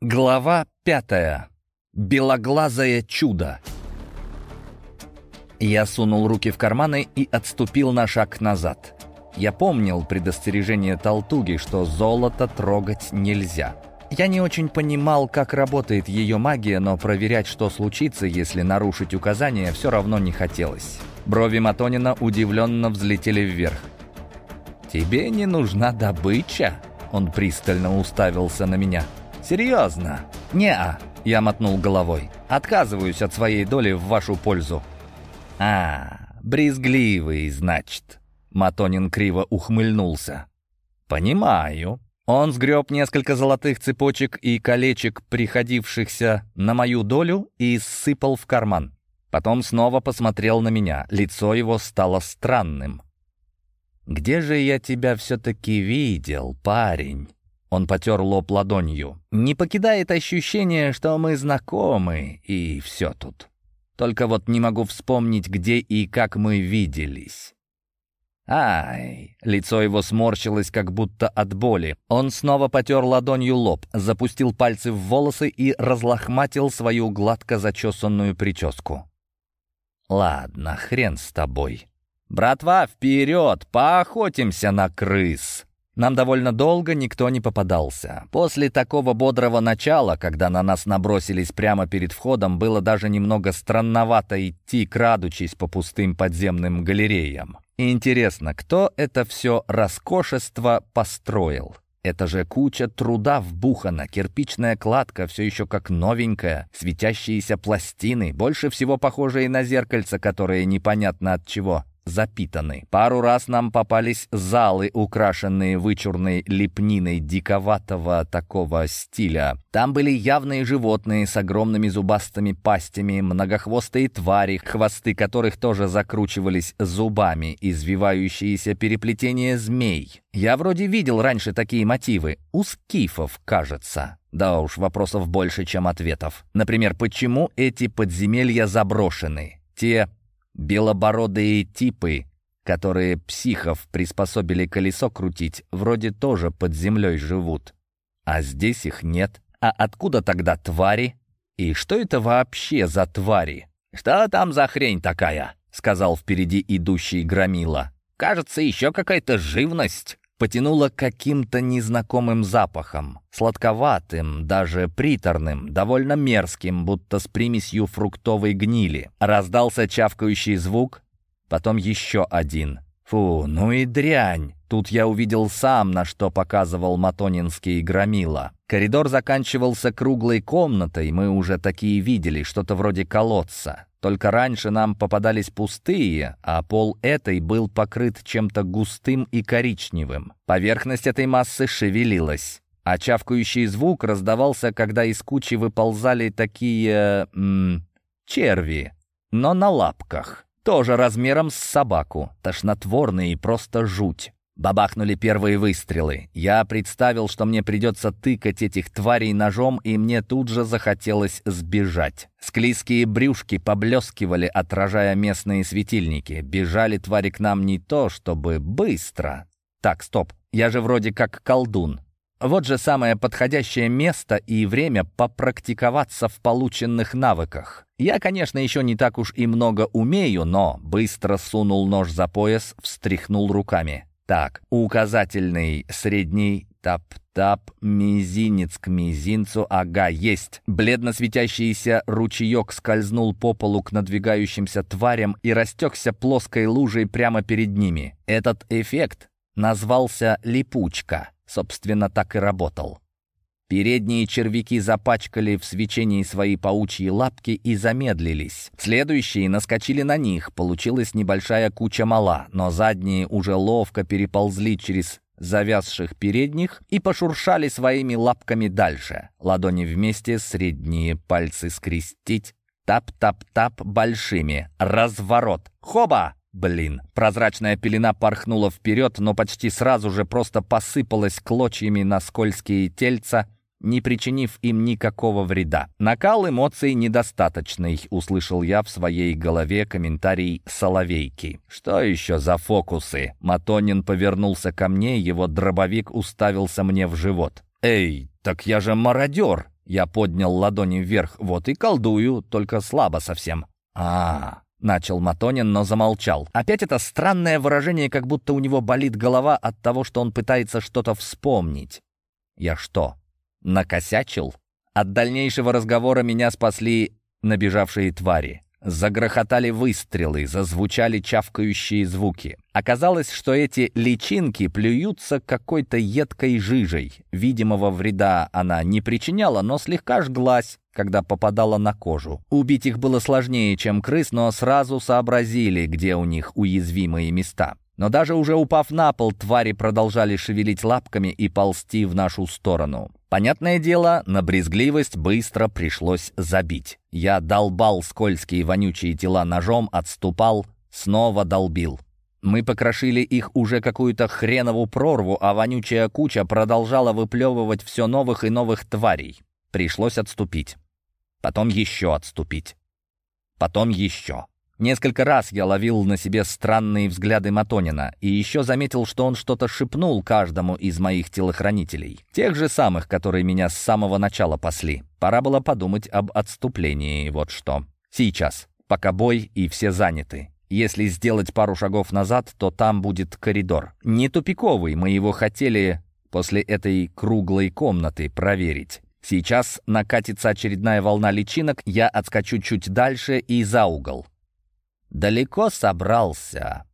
Глава пятая. Белоглазое чудо. Я сунул руки в карманы и отступил на шаг назад. Я помнил предостережение Талтуги, что золото трогать нельзя. Я не очень понимал, как работает ее магия, но проверять, что случится, если нарушить указания, все равно не хотелось. Брови Матонина удивленно взлетели вверх. «Тебе не нужна добыча?» Он пристально уставился на меня. «Серьезно?» «Не-а», я мотнул головой. «Отказываюсь от своей доли в вашу пользу». «А, брезгливый, значит». Матонин криво ухмыльнулся. «Понимаю». Он сгреб несколько золотых цепочек и колечек, приходившихся на мою долю, и сыпал в карман. Потом снова посмотрел на меня. Лицо его стало странным. «Где же я тебя все-таки видел, парень?» Он потер лоб ладонью. «Не покидает ощущение, что мы знакомы, и все тут. Только вот не могу вспомнить, где и как мы виделись». «Ай!» — лицо его сморщилось, как будто от боли. Он снова потер ладонью лоб, запустил пальцы в волосы и разлохматил свою гладко зачесанную прическу. «Ладно, хрен с тобой. Братва, вперед! Поохотимся на крыс!» Нам довольно долго никто не попадался. После такого бодрого начала, когда на нас набросились прямо перед входом, было даже немного странновато идти, крадучись по пустым подземным галереям. интересно, кто это все роскошество построил? Это же куча труда вбухана, кирпичная кладка все еще как новенькая, светящиеся пластины, больше всего похожие на зеркальца, которые непонятно от чего запитаны. Пару раз нам попались залы, украшенные вычурной лепниной диковатого такого стиля. Там были явные животные с огромными зубастыми пастями, многохвостые твари, хвосты которых тоже закручивались зубами, извивающиеся переплетения змей. Я вроде видел раньше такие мотивы. У скифов, кажется. Да уж, вопросов больше, чем ответов. Например, почему эти подземелья заброшены? Те Белобородые типы, которые психов приспособили колесо крутить, вроде тоже под землей живут. А здесь их нет. А откуда тогда твари? И что это вообще за твари? «Что там за хрень такая?» — сказал впереди идущий Громила. «Кажется, еще какая-то живность» потянуло каким-то незнакомым запахом, сладковатым, даже приторным, довольно мерзким, будто с примесью фруктовой гнили. Раздался чавкающий звук, потом еще один. Фу, ну и дрянь! Тут я увидел сам, на что показывал Матонинский громила. Коридор заканчивался круглой комнатой, мы уже такие видели, что-то вроде колодца. Только раньше нам попадались пустые, а пол этой был покрыт чем-то густым и коричневым. Поверхность этой массы шевелилась. А чавкающий звук раздавался, когда из кучи выползали такие... М черви, но на лапках. Тоже размером с собаку, тошнотворные и просто жуть. Бабахнули первые выстрелы. Я представил, что мне придется тыкать этих тварей ножом, и мне тут же захотелось сбежать. Склизкие брюшки поблескивали, отражая местные светильники. Бежали твари к нам не то, чтобы быстро. Так, стоп, я же вроде как колдун. Вот же самое подходящее место и время попрактиковаться в полученных навыках. Я, конечно, еще не так уж и много умею, но быстро сунул нож за пояс, встряхнул руками. Так, указательный, средний, тап-тап, мизинец к мизинцу, ага, есть. Бледно светящийся ручеек скользнул по полу к надвигающимся тварям и растекся плоской лужей прямо перед ними. Этот эффект назвался «липучка». Собственно, так и работал. Передние червяки запачкали в свечении свои паучьи лапки и замедлились. Следующие наскочили на них, получилась небольшая куча мала, но задние уже ловко переползли через завязших передних и пошуршали своими лапками дальше. Ладони вместе, средние пальцы скрестить. Тап-тап-тап большими. Разворот. Хоба! Блин, прозрачная пелена порхнула вперед, но почти сразу же просто посыпалась клочьями на скользкие тельца, не причинив им никакого вреда. «Накал эмоций недостаточный», — услышал я в своей голове комментарий Соловейки. «Что еще за фокусы?» Матонин повернулся ко мне, его дробовик уставился мне в живот. «Эй, так я же мародер!» Я поднял ладони вверх. «Вот и колдую, только слабо совсем». а начал Матонин, но замолчал. Опять это странное выражение, как будто у него болит голова от того, что он пытается что-то вспомнить. «Я что, накосячил?» От дальнейшего разговора меня спасли набежавшие твари. Загрохотали выстрелы, зазвучали чавкающие звуки. Оказалось, что эти личинки плюются какой-то едкой жижей. Видимого вреда она не причиняла, но слегка жглась, когда попадала на кожу. Убить их было сложнее, чем крыс, но сразу сообразили, где у них уязвимые места. Но даже уже упав на пол, твари продолжали шевелить лапками и ползти в нашу сторону. Понятное дело, на брезгливость быстро пришлось забить. Я долбал скользкие вонючие тела ножом, отступал, снова долбил. Мы покрошили их уже какую-то хренову прорву, а вонючая куча продолжала выплевывать все новых и новых тварей. Пришлось отступить. Потом еще отступить. Потом еще. Несколько раз я ловил на себе странные взгляды Матонина и еще заметил, что он что-то шепнул каждому из моих телохранителей. Тех же самых, которые меня с самого начала пасли. Пора было подумать об отступлении, вот что. Сейчас, пока бой и все заняты. Если сделать пару шагов назад, то там будет коридор. Не тупиковый, мы его хотели после этой круглой комнаты проверить. Сейчас накатится очередная волна личинок, я отскочу чуть дальше и за угол. Далеко собрался.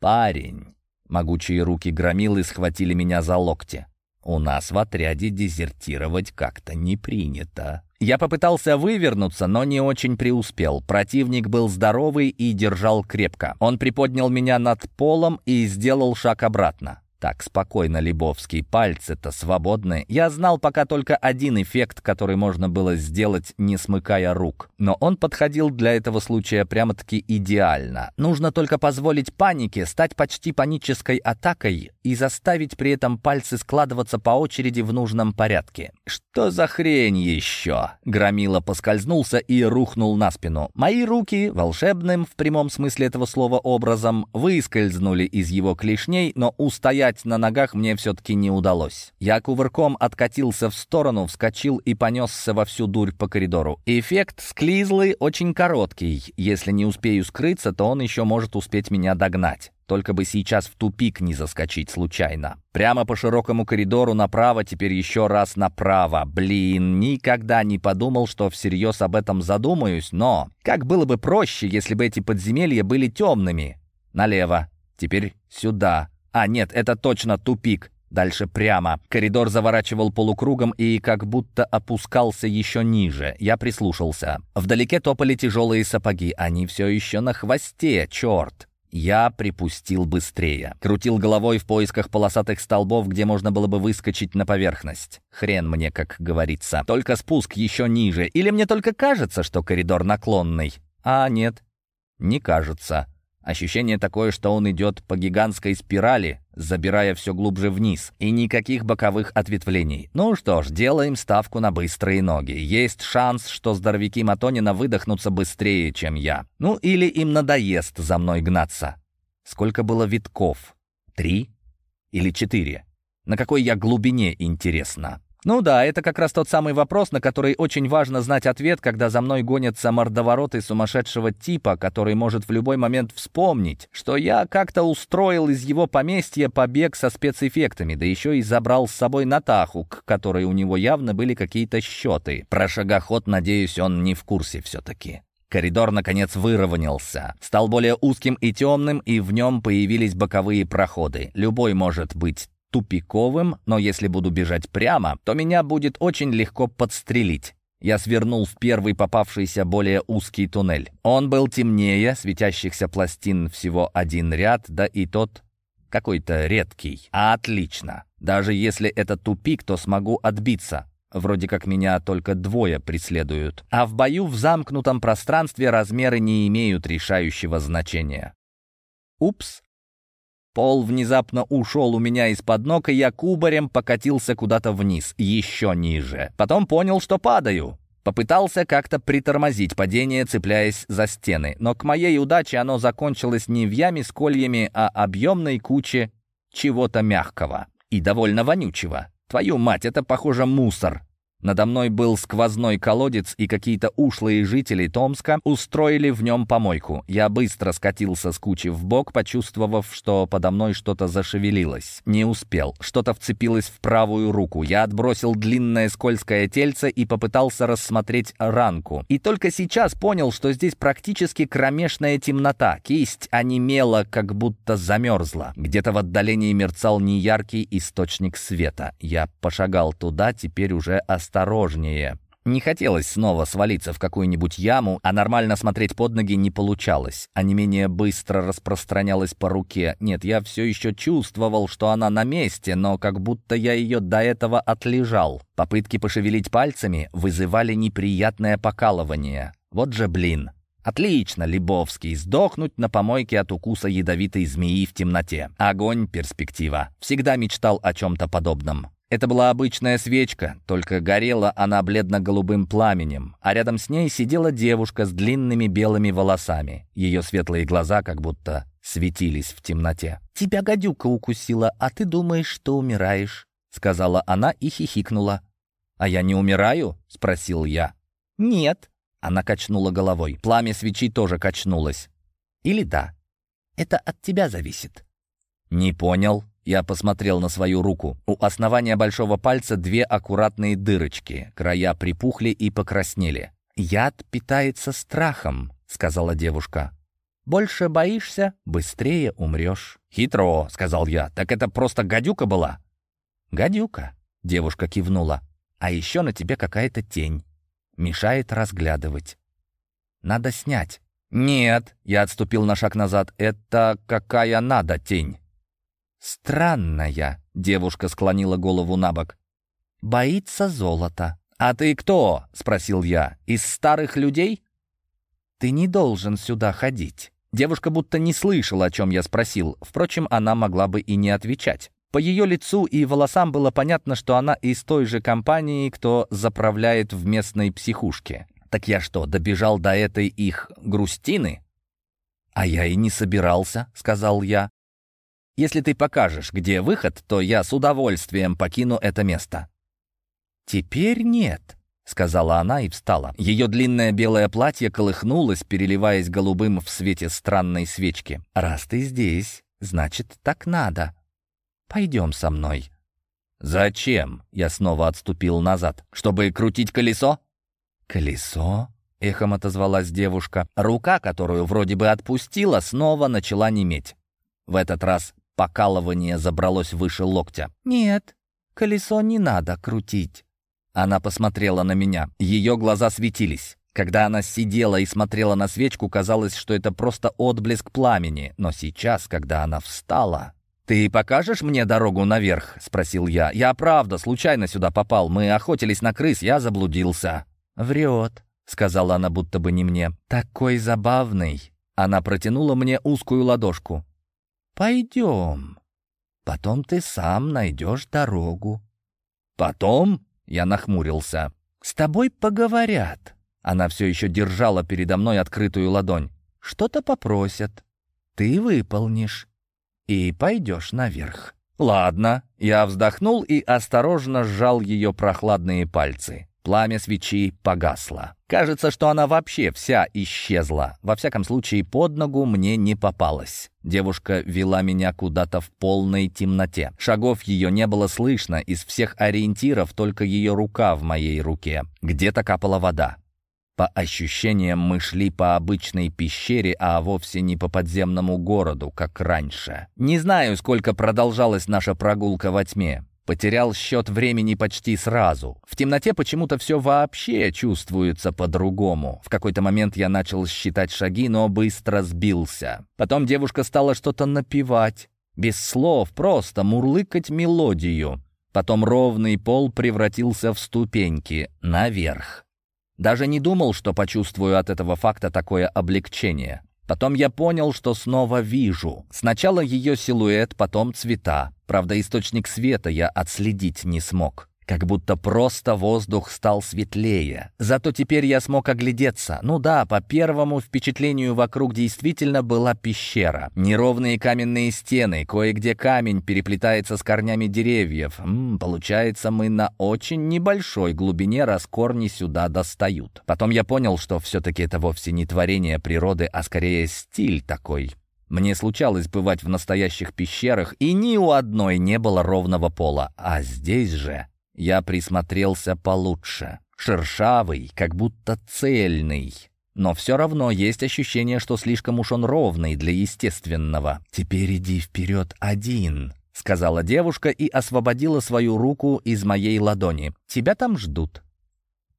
Парень. Могучие руки громилы схватили меня за локти. У нас в отряде дезертировать как-то не принято. Я попытался вывернуться, но не очень преуспел. Противник был здоровый и держал крепко. Он приподнял меня над полом и сделал шаг обратно. Так спокойно, Лебовский, пальцы-то свободны. Я знал пока только один эффект, который можно было сделать, не смыкая рук. Но он подходил для этого случая прямо-таки идеально. Нужно только позволить панике стать почти панической атакой и заставить при этом пальцы складываться по очереди в нужном порядке. «Что за хрень еще?» Громила поскользнулся и рухнул на спину. Мои руки, волшебным в прямом смысле этого слова образом, выскользнули из его клешней, но устояли устоять на ногах мне все-таки не удалось. Я кувырком откатился в сторону, вскочил и понесся во всю дурь по коридору. Эффект склизлый очень короткий. Если не успею скрыться, то он еще может успеть меня догнать. Только бы сейчас в тупик не заскочить случайно. Прямо по широкому коридору направо, теперь еще раз направо. Блин, никогда не подумал, что всерьез об этом задумаюсь, но как было бы проще, если бы эти подземелья были темными. Налево, теперь сюда. А, нет, это точно тупик. Дальше прямо. Коридор заворачивал полукругом и как будто опускался еще ниже. Я прислушался. Вдалеке топали тяжелые сапоги. Они все еще на хвосте, черт. Я припустил быстрее. Крутил головой в поисках полосатых столбов, где можно было бы выскочить на поверхность. Хрен мне, как говорится. Только спуск еще ниже. Или мне только кажется, что коридор наклонный? А нет, не кажется. Ощущение такое, что он идет по гигантской спирали, забирая все глубже вниз, и никаких боковых ответвлений. Ну что ж, делаем ставку на быстрые ноги. Есть шанс, что здоровяки Матонина выдохнутся быстрее, чем я. Ну или им надоест за мной гнаться. Сколько было витков? Три или четыре? На какой я глубине, интересно? Ну да, это как раз тот самый вопрос, на который очень важно знать ответ, когда за мной гонятся мордовороты сумасшедшего типа, который может в любой момент вспомнить, что я как-то устроил из его поместья побег со спецэффектами, да еще и забрал с собой Натаху, к которой у него явно были какие-то счеты. Про шагоход, надеюсь, он не в курсе все-таки. Коридор, наконец, выровнялся. Стал более узким и темным, и в нем появились боковые проходы. Любой может быть тупиковым, но если буду бежать прямо, то меня будет очень легко подстрелить. Я свернул в первый попавшийся более узкий туннель. Он был темнее, светящихся пластин всего один ряд, да и тот какой-то редкий. А отлично. Даже если это тупик, то смогу отбиться. Вроде как меня только двое преследуют. А в бою в замкнутом пространстве размеры не имеют решающего значения. Упс, Пол внезапно ушел у меня из-под ног, и я кубарем покатился куда-то вниз, еще ниже. Потом понял, что падаю. Попытался как-то притормозить падение, цепляясь за стены, но к моей удаче оно закончилось не в яме с кольями, а объемной куче чего-то мягкого и довольно вонючего. Твою мать, это, похоже, мусор. Надо мной был сквозной колодец, и какие-то ушлые жители Томска устроили в нем помойку. Я быстро скатился с кучи в бок, почувствовав, что подо мной что-то зашевелилось. Не успел. Что-то вцепилось в правую руку. Я отбросил длинное скользкое тельце и попытался рассмотреть ранку. И только сейчас понял, что здесь практически кромешная темнота. Кисть онемела, как будто замерзла. Где-то в отдалении мерцал неяркий источник света. Я пошагал туда, теперь уже остался осторожнее. Не хотелось снова свалиться в какую-нибудь яму, а нормально смотреть под ноги не получалось. А не менее быстро распространялась по руке. Нет, я все еще чувствовал, что она на месте, но как будто я ее до этого отлежал. Попытки пошевелить пальцами вызывали неприятное покалывание. Вот же блин. Отлично, Лебовский, сдохнуть на помойке от укуса ядовитой змеи в темноте. Огонь, перспектива. Всегда мечтал о чем-то подобном. Это была обычная свечка, только горела она бледно-голубым пламенем, а рядом с ней сидела девушка с длинными белыми волосами. Ее светлые глаза как будто светились в темноте. «Тебя гадюка укусила, а ты думаешь, что умираешь», — сказала она и хихикнула. «А я не умираю?» — спросил я. «Нет», — она качнула головой. Пламя свечи тоже качнулось. «Или да? Это от тебя зависит». «Не понял», я посмотрел на свою руку. У основания большого пальца две аккуратные дырочки. Края припухли и покраснели. «Яд питается страхом», — сказала девушка. «Больше боишься, быстрее умрешь». «Хитро», — сказал я. «Так это просто гадюка была?» «Гадюка», — девушка кивнула. «А еще на тебе какая-то тень. Мешает разглядывать. Надо снять». «Нет», — я отступил на шаг назад. «Это какая надо тень?» «Странная», — девушка склонила голову на бок. «Боится золота». «А ты кто?» — спросил я. «Из старых людей?» «Ты не должен сюда ходить». Девушка будто не слышала, о чем я спросил. Впрочем, она могла бы и не отвечать. По ее лицу и волосам было понятно, что она из той же компании, кто заправляет в местной психушке. Так я что, добежал до этой их грустины? «А я и не собирался», — сказал я. Если ты покажешь, где выход, то я с удовольствием покину это место». «Теперь нет», — сказала она и встала. Ее длинное белое платье колыхнулось, переливаясь голубым в свете странной свечки. «Раз ты здесь, значит, так надо. Пойдем со мной». «Зачем?» — я снова отступил назад. «Чтобы крутить колесо?» «Колесо?» — эхом отозвалась девушка. Рука, которую вроде бы отпустила, снова начала неметь. В этот раз Покалывание забралось выше локтя. «Нет, колесо не надо крутить». Она посмотрела на меня. Ее глаза светились. Когда она сидела и смотрела на свечку, казалось, что это просто отблеск пламени. Но сейчас, когда она встала... «Ты покажешь мне дорогу наверх?» — спросил я. «Я правда случайно сюда попал. Мы охотились на крыс, я заблудился». «Врет», — сказала она будто бы не мне. «Такой забавный». Она протянула мне узкую ладошку. «Пойдем. Потом ты сам найдешь дорогу». «Потом?» — я нахмурился. «С тобой поговорят». Она все еще держала передо мной открытую ладонь. «Что-то попросят. Ты выполнишь. И пойдешь наверх». «Ладно». Я вздохнул и осторожно сжал ее прохладные пальцы. Пламя свечи погасло. Кажется, что она вообще вся исчезла. Во всяком случае, под ногу мне не попалась. Девушка вела меня куда-то в полной темноте. Шагов ее не было слышно, из всех ориентиров только ее рука в моей руке. Где-то капала вода. По ощущениям, мы шли по обычной пещере, а вовсе не по подземному городу, как раньше. Не знаю, сколько продолжалась наша прогулка во тьме. Потерял счет времени почти сразу. В темноте почему-то все вообще чувствуется по-другому. В какой-то момент я начал считать шаги, но быстро сбился. Потом девушка стала что-то напевать. Без слов, просто мурлыкать мелодию. Потом ровный пол превратился в ступеньки наверх. Даже не думал, что почувствую от этого факта такое облегчение. Потом я понял, что снова вижу. Сначала ее силуэт, потом цвета. Правда, источник света я отследить не смог. Как будто просто воздух стал светлее. Зато теперь я смог оглядеться. Ну да, по первому впечатлению вокруг действительно была пещера. Неровные каменные стены, кое-где камень переплетается с корнями деревьев. М -м, получается, мы на очень небольшой глубине, раз корни сюда достают. Потом я понял, что все-таки это вовсе не творение природы, а скорее стиль такой. Мне случалось бывать в настоящих пещерах, и ни у одной не было ровного пола. А здесь же я присмотрелся получше. Шершавый, как будто цельный. Но все равно есть ощущение, что слишком уж он ровный для естественного. «Теперь иди вперед один», — сказала девушка и освободила свою руку из моей ладони. «Тебя там ждут».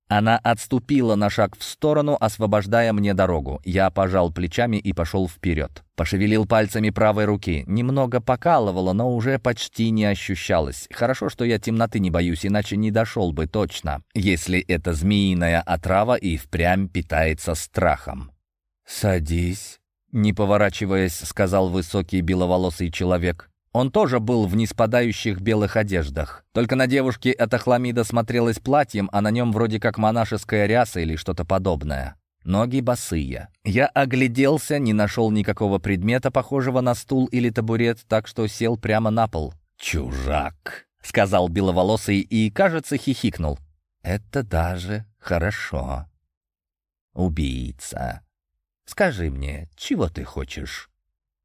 Она отступила на шаг в сторону, освобождая мне дорогу. Я пожал плечами и пошел вперед. Пошевелил пальцами правой руки. Немного покалывало, но уже почти не ощущалось. Хорошо, что я темноты не боюсь, иначе не дошел бы точно, если эта змеиная отрава и впрямь питается страхом. «Садись», — не поворачиваясь, сказал высокий беловолосый человек. Он тоже был в неспадающих белых одеждах. Только на девушке эта хламида смотрелась платьем, а на нем вроде как монашеская ряса или что-то подобное. Ноги босые. Я огляделся, не нашел никакого предмета, похожего на стул или табурет, так что сел прямо на пол. «Чужак», — сказал беловолосый и, кажется, хихикнул. «Это даже хорошо. Убийца. Скажи мне, чего ты хочешь?»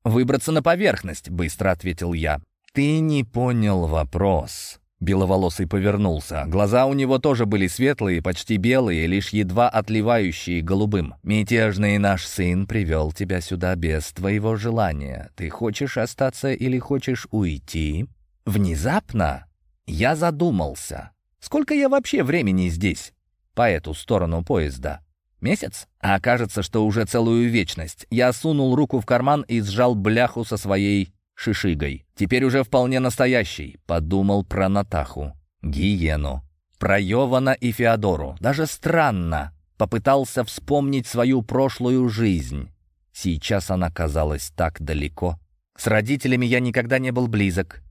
«Выбраться на поверхность», — быстро ответил я. «Ты не понял вопрос». Беловолосый повернулся. Глаза у него тоже были светлые, почти белые, лишь едва отливающие голубым. «Мятежный наш сын привел тебя сюда без твоего желания. Ты хочешь остаться или хочешь уйти?» Внезапно я задумался. Сколько я вообще времени здесь? По эту сторону поезда. Месяц? А кажется, что уже целую вечность. Я сунул руку в карман и сжал бляху со своей шишигой. Теперь уже вполне настоящий. Подумал про Натаху. Гиену. Про Йована и Феодору. Даже странно. Попытался вспомнить свою прошлую жизнь. Сейчас она казалась так далеко. С родителями я никогда не был близок.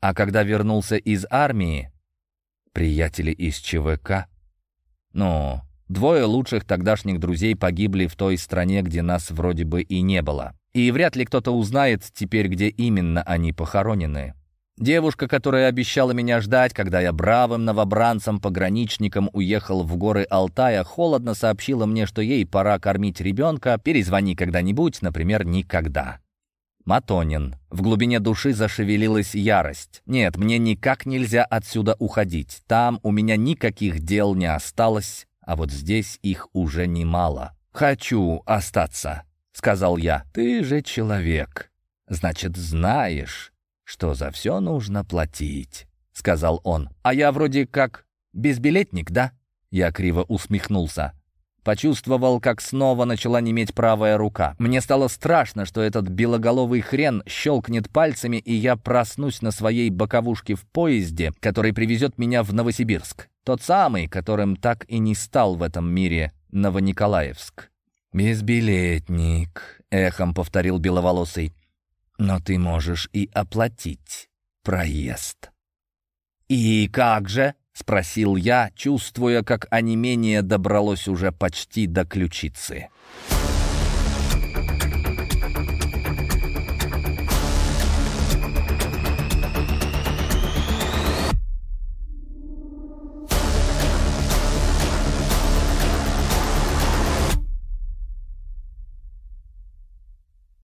А когда вернулся из армии, приятели из ЧВК, ну, Двое лучших тогдашних друзей погибли в той стране, где нас вроде бы и не было. И вряд ли кто-то узнает теперь, где именно они похоронены. Девушка, которая обещала меня ждать, когда я бравым новобранцем-пограничником уехал в горы Алтая, холодно сообщила мне, что ей пора кормить ребенка, перезвони когда-нибудь, например, никогда. Матонин. В глубине души зашевелилась ярость. Нет, мне никак нельзя отсюда уходить. Там у меня никаких дел не осталось а вот здесь их уже немало. «Хочу остаться», — сказал я. «Ты же человек. Значит, знаешь, что за все нужно платить», — сказал он. «А я вроде как безбилетник, да?» Я криво усмехнулся. Почувствовал, как снова начала неметь правая рука. Мне стало страшно, что этот белоголовый хрен щелкнет пальцами, и я проснусь на своей боковушке в поезде, который привезет меня в Новосибирск. Тот самый, которым так и не стал в этом мире Новониколаевск. «Безбилетник», — эхом повторил беловолосый. «Но ты можешь и оплатить проезд». «И как же?» — спросил я, чувствуя, как онемение добралось уже почти до ключицы.